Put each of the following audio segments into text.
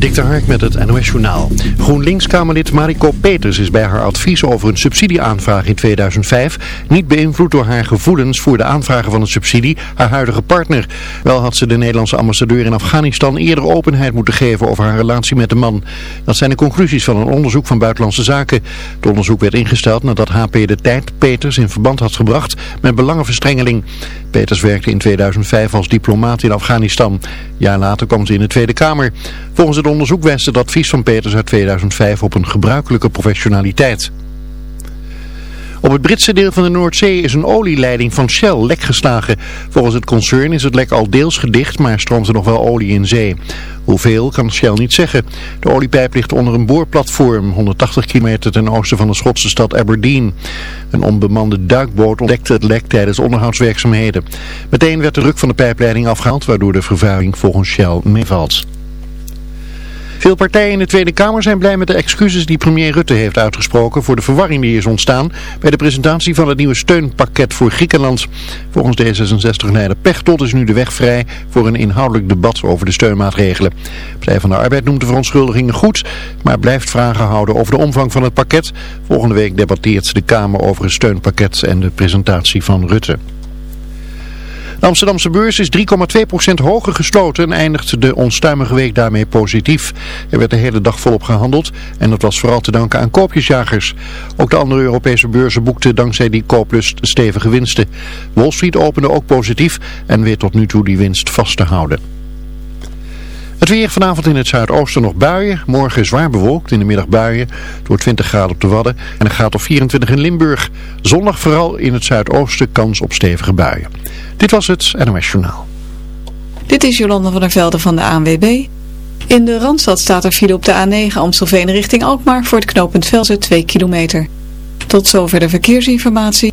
Dik de Hark met het NOS Journaal. GroenLinks-Kamerlid Mariko Peters is bij haar advies over een subsidieaanvraag in 2005 niet beïnvloed door haar gevoelens voor de aanvragen van een subsidie haar huidige partner. Wel had ze de Nederlandse ambassadeur in Afghanistan eerder openheid moeten geven over haar relatie met de man. Dat zijn de conclusies van een onderzoek van Buitenlandse Zaken. Het onderzoek werd ingesteld nadat HP de tijd Peters in verband had gebracht met belangenverstrengeling. Peters werkte in 2005 als diplomaat in Afghanistan. Jaar later kwam ze in de Tweede Kamer. Volgens het onderzoek wijst het advies van Peters uit 2005 op een gebruikelijke professionaliteit. Op het Britse deel van de Noordzee is een olieleiding van Shell lek geslagen. Volgens het concern is het lek al deels gedicht, maar stroomt er nog wel olie in zee. Hoeveel kan Shell niet zeggen. De oliepijp ligt onder een boorplatform, 180 kilometer ten oosten van de Schotse stad Aberdeen. Een onbemande duikboot ontdekte het lek tijdens onderhoudswerkzaamheden. Meteen werd de druk van de pijpleiding afgehaald, waardoor de vervuiling volgens Shell meevalt. Veel partijen in de Tweede Kamer zijn blij met de excuses die premier Rutte heeft uitgesproken voor de verwarring die is ontstaan bij de presentatie van het nieuwe steunpakket voor Griekenland. Volgens D66-leider Pechtold is nu de weg vrij voor een inhoudelijk debat over de steunmaatregelen. Partij van de Arbeid noemt de verontschuldigingen goed, maar blijft vragen houden over de omvang van het pakket. Volgende week debatteert de Kamer over het steunpakket en de presentatie van Rutte. De Amsterdamse beurs is 3,2% hoger gesloten en eindigt de onstuimige week daarmee positief. Er werd de hele dag volop gehandeld en dat was vooral te danken aan koopjesjagers. Ook de andere Europese beurzen boekten dankzij die kooplust stevige winsten. Wall Street opende ook positief en weet tot nu toe die winst vast te houden. Het weer vanavond in het zuidoosten nog buien. Morgen zwaar bewolkt, in de middag buien. Door 20 graden op de Wadden en een graad of 24 in Limburg. Zondag vooral in het zuidoosten kans op stevige buien. Dit was het NOS Journaal. Dit is Jolanda van der Velde van de ANWB. In de Randstad staat er file op de A9 Amstelveen richting Alkmaar voor het knooppunt Velzen 2 kilometer. Tot zover de verkeersinformatie.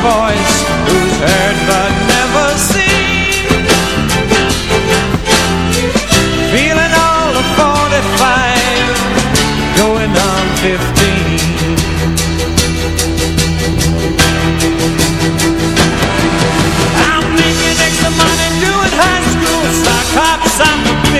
voice Who's heard but never seen. Feeling all the 45 Going on 15 I'm thinking extra money doing high school, a big time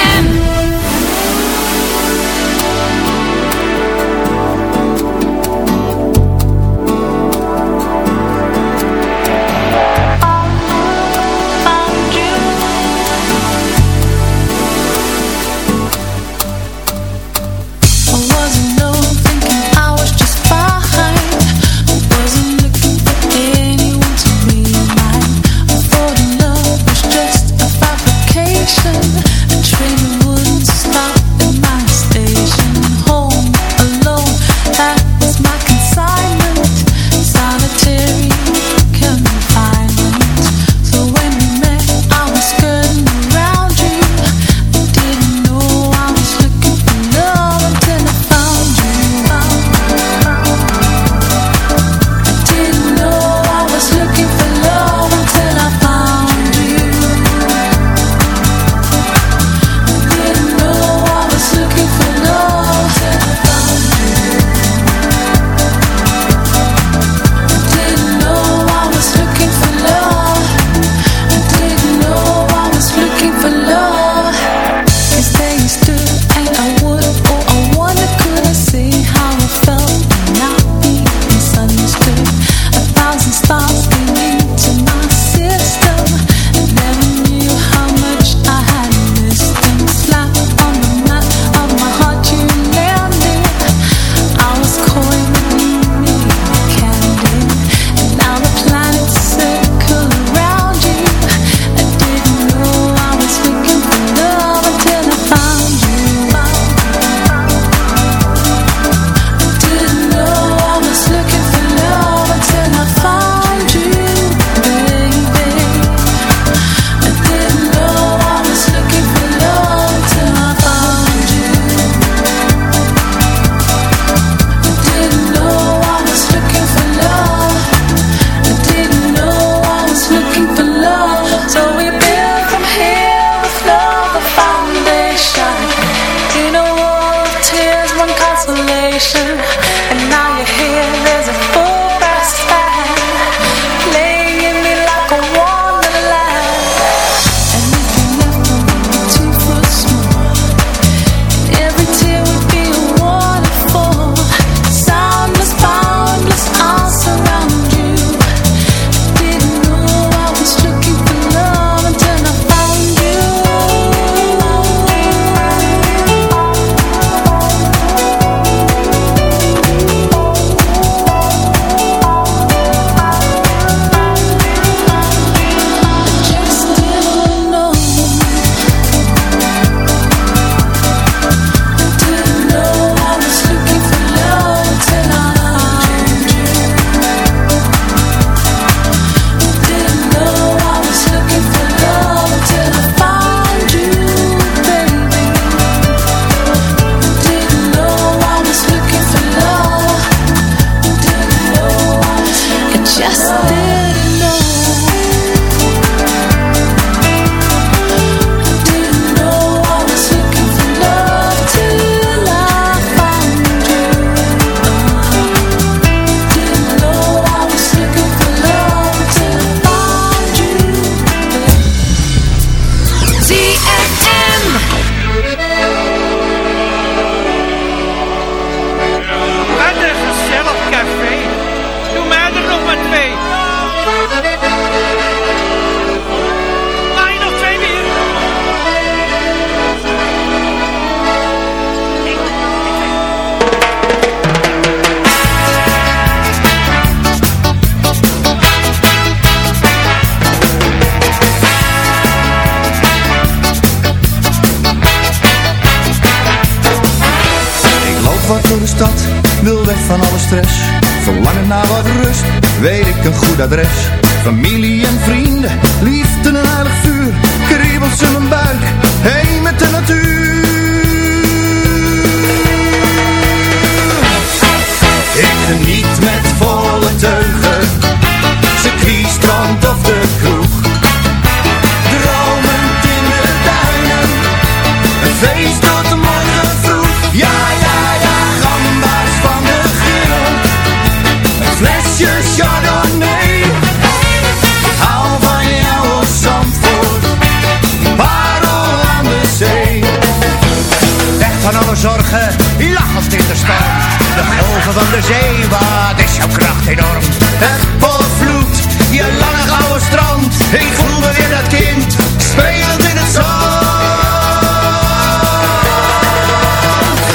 de zeewaard is jouw kracht enorm? Het volvloed, je lange gouden strand, ik voel me weer dat kind, spelend in het zand.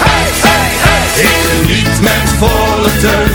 Hey, hey, hey, ik geniet met volle teug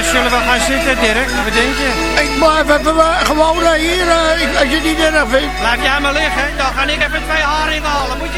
Eh, zullen we gaan zitten, Dirk? Wat denk je? Ik blijf gewoon eh, hier, eh, als je het niet erg vindt. Laat jij maar liggen, dan ga ik even twee haringen halen.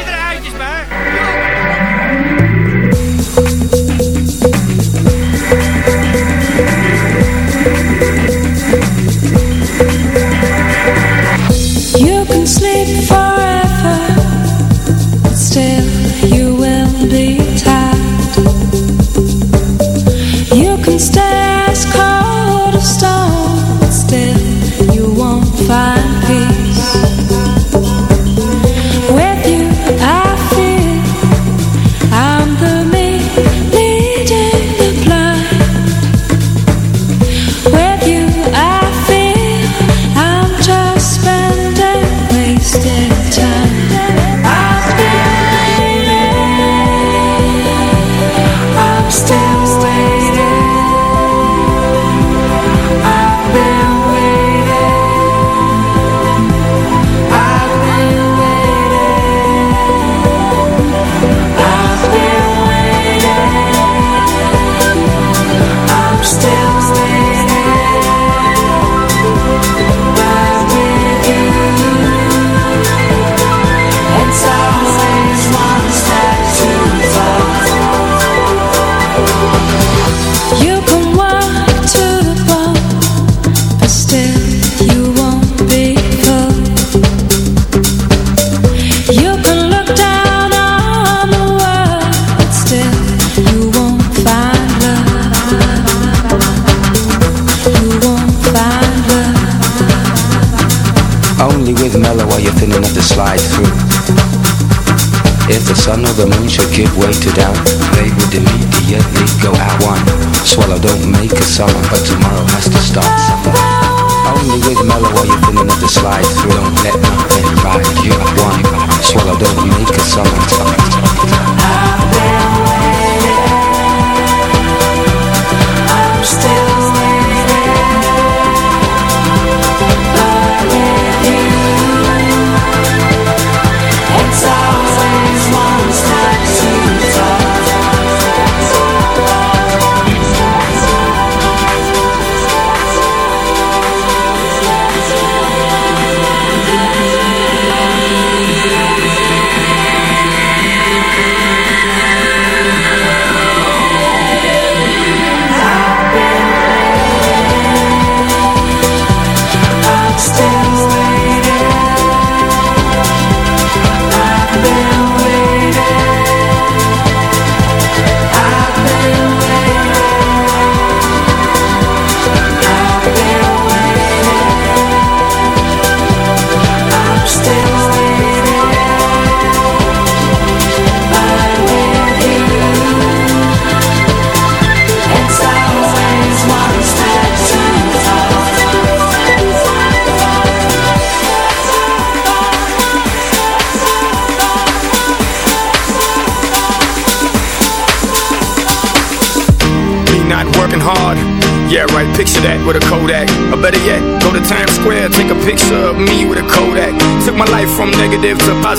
Give way to doubt, they would immediately go out one. Swallow don't make a summer, but tomorrow has to start somewhere. Only with mellow are you thin enough to slide through. Don't let nothing ride you one. Swallow don't make a summer.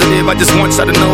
Positive, I just want y'all to know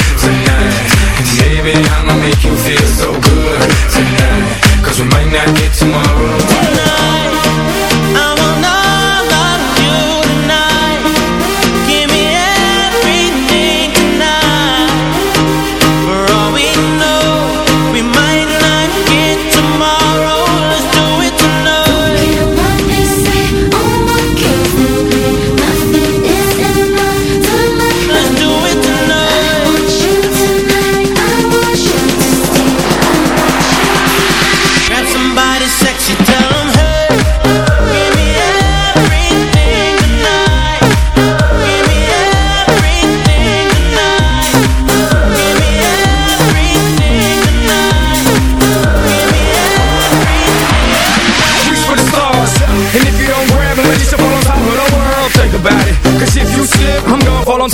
tomorrow.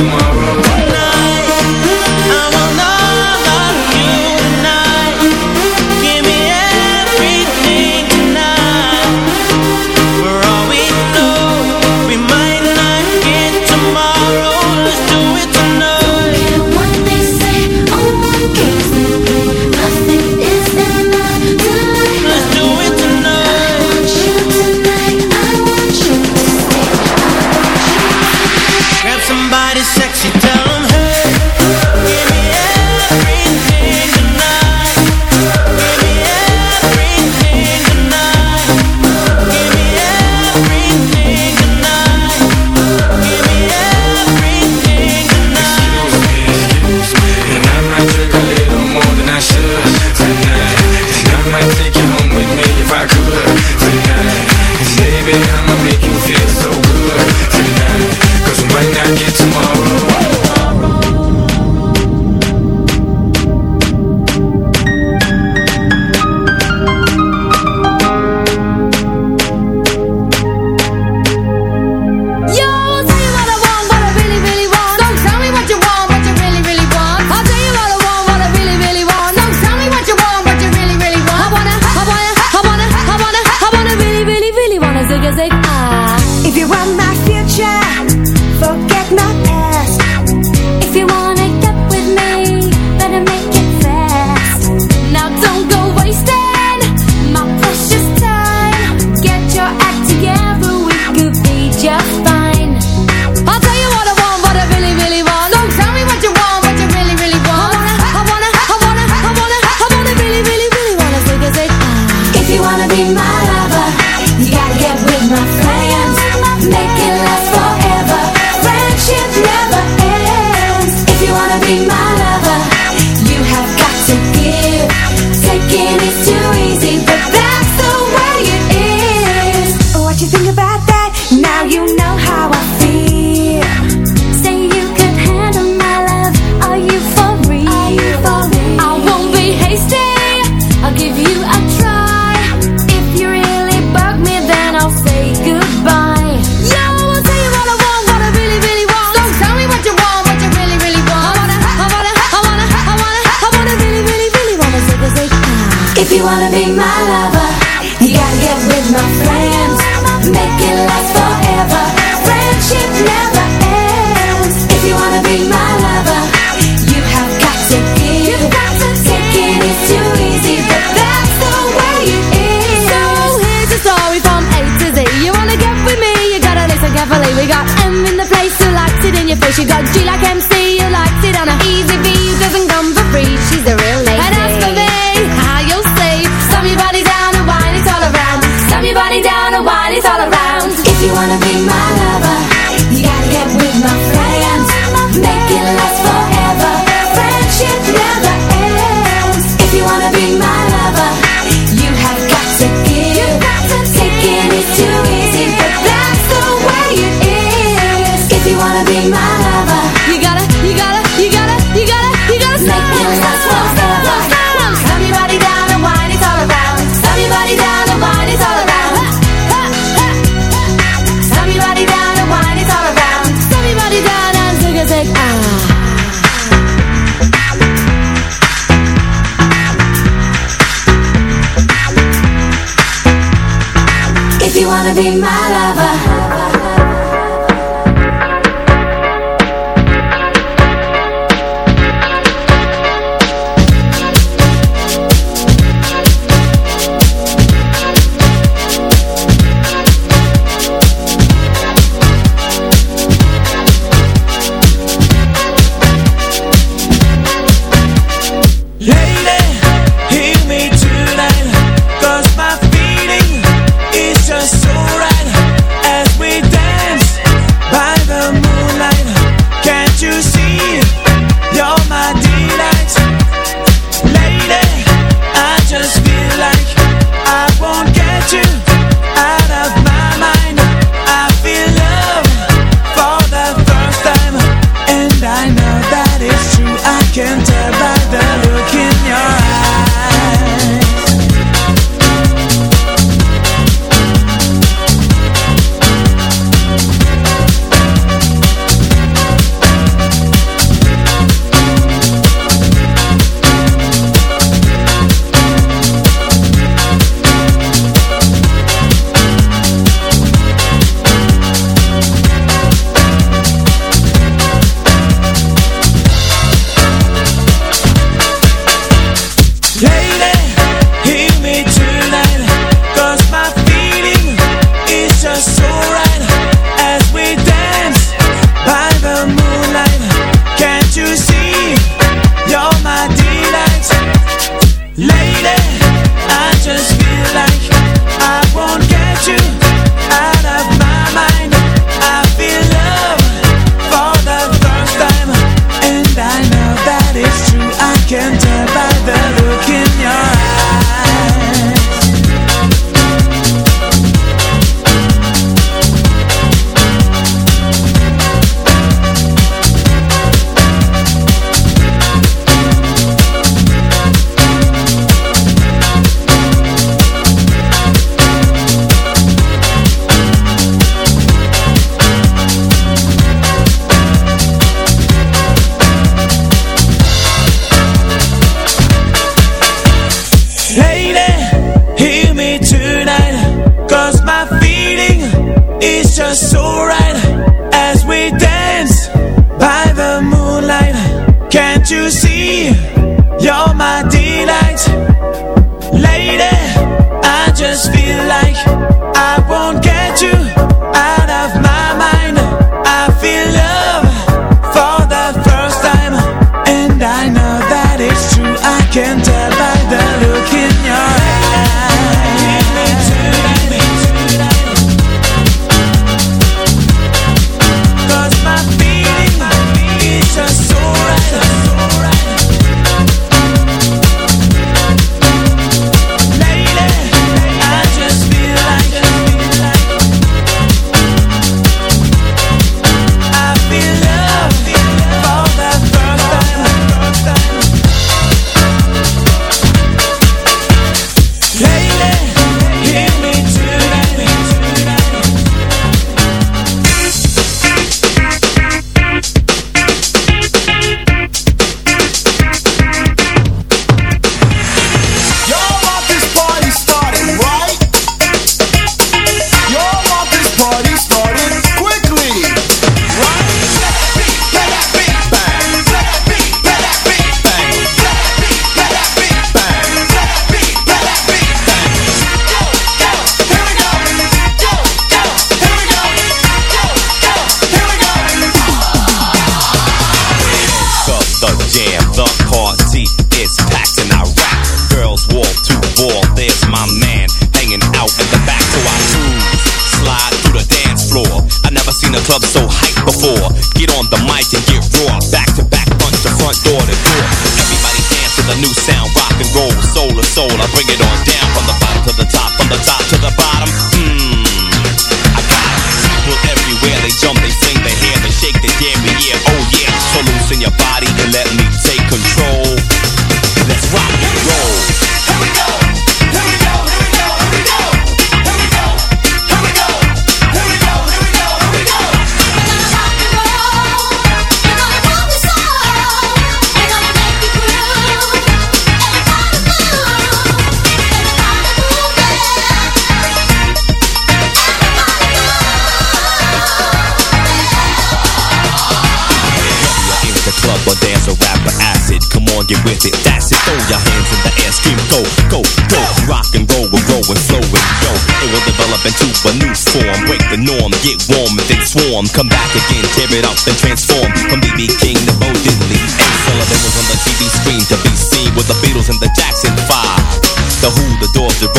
tomorrow. Wanna be my lover.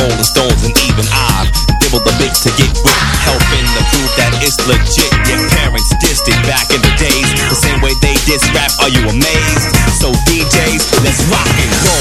rolling stones and even I dibble the bits to get with helping to prove that it's legit. Your parents dissed it back in the days. The same way they diss rap are you amazed? So DJs let's rock and roll.